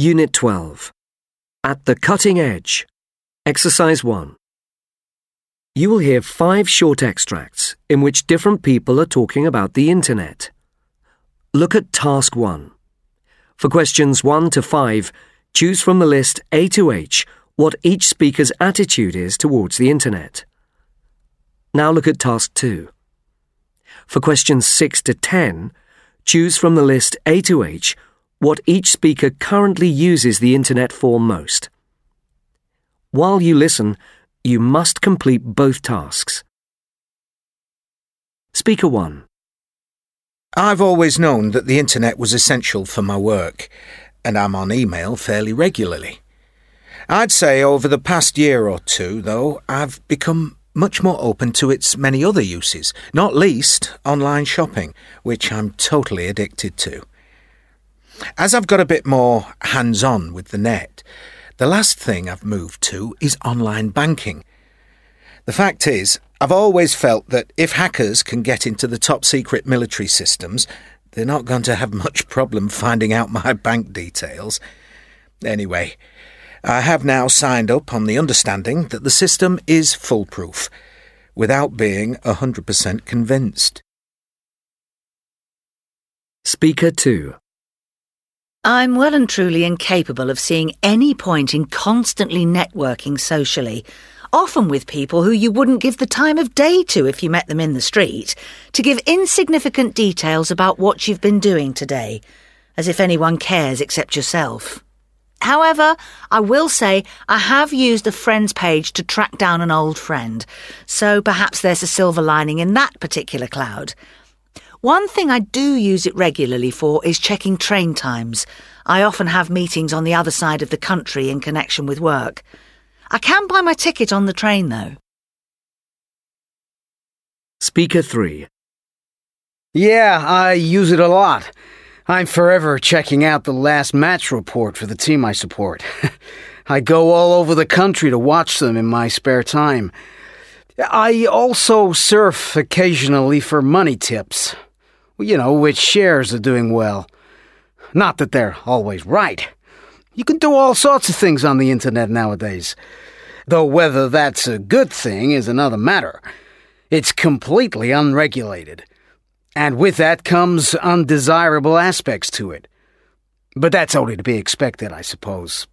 Unit 12. At the cutting edge. Exercise 1. You will hear five short extracts in which different people are talking about the Internet. Look at Task 1. For questions 1 to 5, choose from the list A to H what each speaker's attitude is towards the Internet. Now look at Task 2. For questions 6 to 10, choose from the list A to H what each speaker currently uses the Internet for most. While you listen, you must complete both tasks. Speaker 1. I've always known that the internet was essential for my work, and I'm on email fairly regularly. I'd say over the past year or two, though, I've become much more open to its many other uses, not least online shopping, which I'm totally addicted to. As I've got a bit more hands on with the net, the last thing I've moved to is online banking. The fact is, I've always felt that if hackers can get into the top secret military systems, they're not going to have much problem finding out my bank details. Anyway, I have now signed up on the understanding that the system is foolproof, without being 100% convinced. Speaker 2. I'm well and truly incapable of seeing any point in constantly networking socially, often with people who you wouldn't give the time of day to if you met them in the street, to give insignificant details about what you've been doing today, as if anyone cares except yourself. However, I will say I have used the friends page to track down an old friend, so perhaps there's a silver lining in that particular cloud. One thing I do use it regularly for is checking train times. I often have meetings on the other side of the country in connection with work. I can buy my ticket on the train though. Speaker 3. Yeah, I use it a lot. I'm forever checking out the last match report for the team I support. I go all over the country to watch them in my spare time. I also surf occasionally for money tips. You know, which shares are doing well. Not that they're always right. You can do all sorts of things on the internet nowadays. Though whether that's a good thing is another matter. It's completely unregulated. And with that comes undesirable aspects to it. But that's only to be expected, I suppose.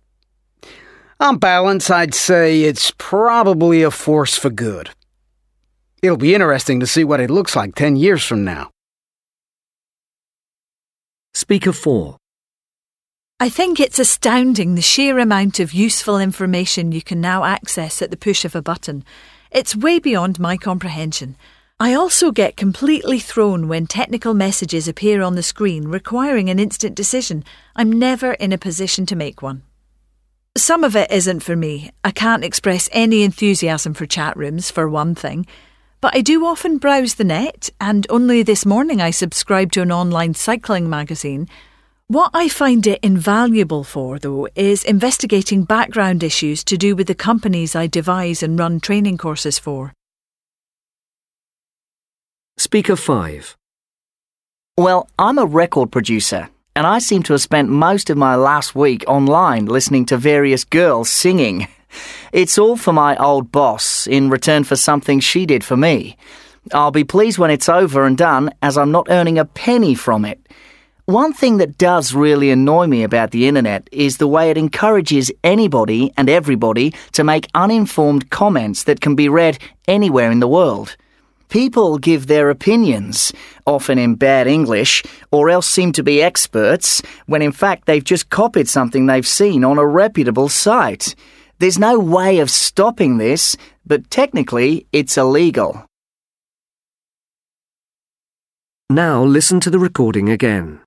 On balance, I'd say it's probably a force for good. It'll be interesting to see what it looks like ten years from now. Speaker 4. I think it's astounding the sheer amount of useful information you can now access at the push of a button. It's way beyond my comprehension. I also get completely thrown when technical messages appear on the screen requiring an instant decision. I'm never in a position to make one. Some of it isn't for me. I can't express any enthusiasm for chat rooms, for one thing. But I do often browse the net, and only this morning I subscribed to an online cycling magazine. What I find it invaluable for, though, is investigating background issues to do with the companies I devise and run training courses for. Speaker 5. Well, I'm a record producer, and I seem to have spent most of my last week online listening to various girls singing. It's all for my old boss in return for something she did for me. I'll be pleased when it's over and done, as I'm not earning a penny from it. One thing that does really annoy me about the internet is the way it encourages anybody and everybody to make uninformed comments that can be read anywhere in the world. People give their opinions, often in bad English, or else seem to be experts, when in fact they've just copied something they've seen on a reputable site. There's no way of stopping this, but technically it's illegal. Now listen to the recording again.